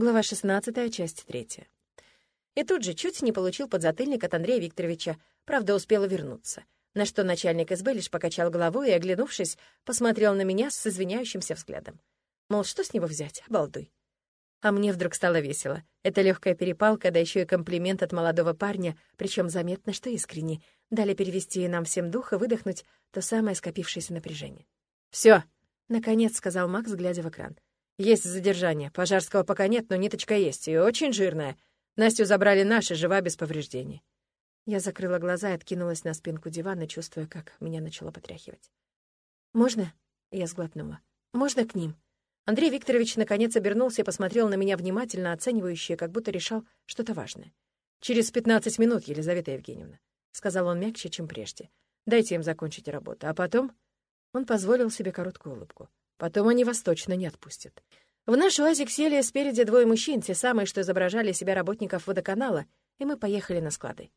Глава 16, часть 3. И тут же чуть не получил подзатыльник от Андрея Викторовича, правда, успела вернуться. На что начальник СБ лишь покачал головой и, оглянувшись, посмотрел на меня с извиняющимся взглядом. Мол, что с него взять, обалдуй. А мне вдруг стало весело. Это легкая перепалка, да еще и комплимент от молодого парня, причем заметно, что искренне. Дали перевести нам всем дух и выдохнуть то самое скопившееся напряжение. Все, наконец сказал Макс, глядя в экран. Есть задержание. Пожарского пока нет, но ниточка есть, и очень жирная. Настю забрали наши, жива без повреждений. Я закрыла глаза и откинулась на спинку дивана, чувствуя, как меня начало потряхивать. «Можно?» — я сглотнула. «Можно к ним?» Андрей Викторович наконец обернулся и посмотрел на меня внимательно, оценивающе, как будто решал что-то важное. «Через пятнадцать минут, Елизавета Евгеньевна», — сказал он мягче, чем прежде. «Дайте им закончить работу, а потом...» Он позволил себе короткую улыбку. Потом они вас точно не отпустят. В наш УАЗик сели спереди двое мужчин, те самые, что изображали себя работников водоканала, и мы поехали на склады.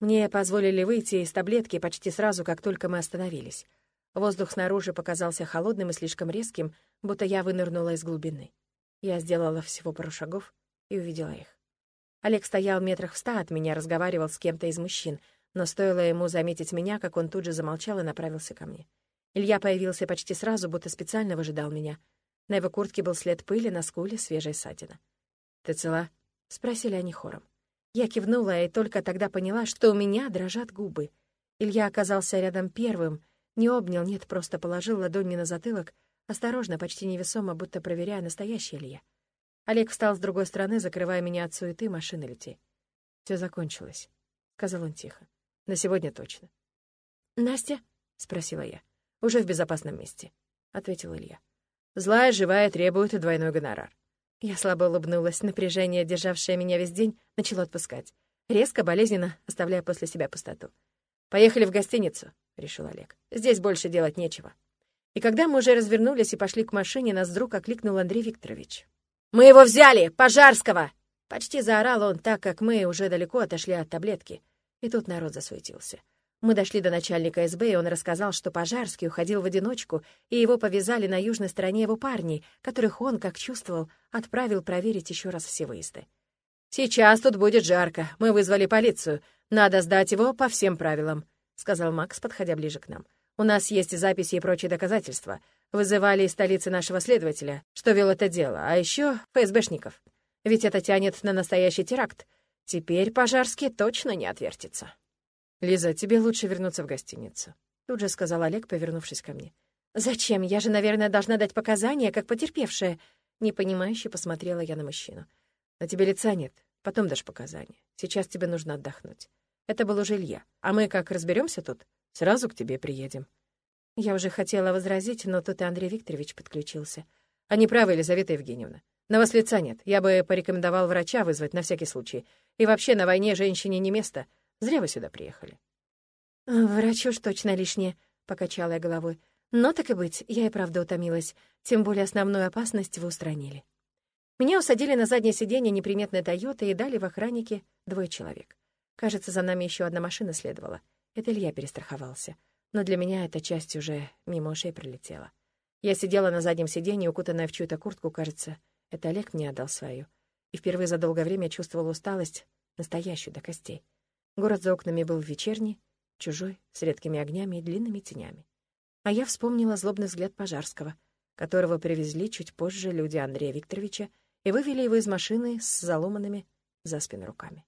Мне позволили выйти из таблетки почти сразу, как только мы остановились. Воздух снаружи показался холодным и слишком резким, будто я вынырнула из глубины. Я сделала всего пару шагов и увидела их. Олег стоял метрах в ста от меня, разговаривал с кем-то из мужчин, но стоило ему заметить меня, как он тут же замолчал и направился ко мне. Илья появился почти сразу, будто специально выжидал меня. На его куртке был след пыли, на скуле свежая ссадина. «Ты цела?» — спросили они хором. Я кивнула и только тогда поняла, что у меня дрожат губы. Илья оказался рядом первым, не обнял, нет, просто положил ладонь мне на затылок, осторожно, почти невесомо, будто проверяя, настоящий ли я. Олег встал с другой стороны, закрывая меня от суеты машины людей. Все закончилось», — сказал он тихо. «На сегодня точно». «Настя?» — спросила я. «Уже в безопасном месте», — ответил Илья. «Злая, живая, требует двойной гонорар». Я слабо улыбнулась, напряжение, державшее меня весь день, начало отпускать. Резко, болезненно, оставляя после себя пустоту. «Поехали в гостиницу», — решил Олег. «Здесь больше делать нечего». И когда мы уже развернулись и пошли к машине, нас вдруг окликнул Андрей Викторович. «Мы его взяли! Пожарского!» Почти заорал он, так как мы уже далеко отошли от таблетки. И тут народ засуетился. Мы дошли до начальника СБ, и он рассказал, что Пожарский уходил в одиночку, и его повязали на южной стороне его парней, которых он, как чувствовал, отправил проверить еще раз все выезды. «Сейчас тут будет жарко. Мы вызвали полицию. Надо сдать его по всем правилам», — сказал Макс, подходя ближе к нам. «У нас есть записи и прочие доказательства. Вызывали из столицы нашего следователя, что вел это дело, а еще ФСБшников. Ведь это тянет на настоящий теракт. Теперь Пожарский точно не отвертится». «Лиза, тебе лучше вернуться в гостиницу», — тут же сказал Олег, повернувшись ко мне. «Зачем? Я же, наверное, должна дать показания, как потерпевшая». Непонимающе посмотрела я на мужчину. «На тебе лица нет. Потом дашь показания. Сейчас тебе нужно отдохнуть. Это был уже Илья. А мы, как разберемся тут, сразу к тебе приедем». Я уже хотела возразить, но тут и Андрей Викторович подключился. «Они правы, Елизавета Евгеньевна. На вас лица нет. Я бы порекомендовал врача вызвать на всякий случай. И вообще на войне женщине не место. Зря вы сюда приехали». «Врачу уж точно лишнее», — покачала я головой. «Но так и быть, я и правда утомилась. Тем более основную опасность вы устранили». Меня усадили на заднее сиденье неприметной «Тойоты» и дали в охраннике двое человек. Кажется, за нами еще одна машина следовала. Это Илья перестраховался. Но для меня эта часть уже мимо ушей пролетела. Я сидела на заднем сиденье, укутанная в чью-то куртку, кажется, это Олег мне отдал свою. И впервые за долгое время чувствовала усталость, настоящую до костей. Город за окнами был вечерний, чужой, с редкими огнями и длинными тенями. А я вспомнила злобный взгляд Пожарского, которого привезли чуть позже люди Андрея Викторовича и вывели его из машины с заломанными за спину руками.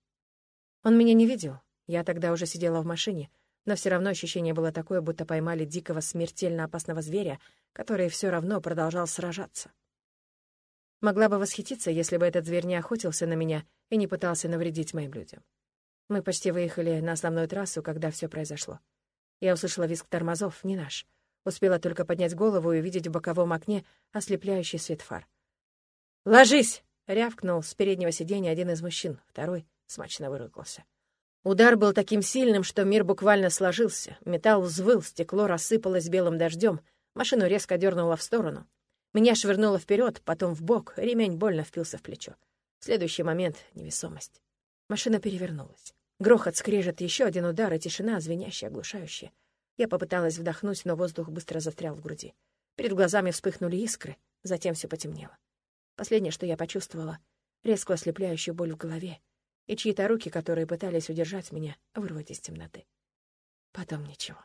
Он меня не видел, я тогда уже сидела в машине, но все равно ощущение было такое, будто поймали дикого смертельно опасного зверя, который все равно продолжал сражаться. Могла бы восхититься, если бы этот зверь не охотился на меня и не пытался навредить моим людям. Мы почти выехали на основную трассу, когда все произошло. Я услышала визг тормозов, не наш. Успела только поднять голову и увидеть в боковом окне ослепляющий свет фар. «Ложись!» — рявкнул с переднего сиденья один из мужчин, второй смачно выругался. Удар был таким сильным, что мир буквально сложился. Металл взвыл, стекло рассыпалось белым дождем, машину резко дернуло в сторону. Меня швырнуло вперед, потом в бок, ремень больно впился в плечо. В следующий момент — невесомость. Машина перевернулась. Грохот, скрежет, еще один удар и тишина, звенящая, оглушающая. Я попыталась вдохнуть, но воздух быстро застрял в груди. Перед глазами вспыхнули искры, затем все потемнело. Последнее, что я почувствовала — резкую ослепляющую боль в голове и чьи-то руки, которые пытались удержать меня, вырвать из темноты. Потом ничего.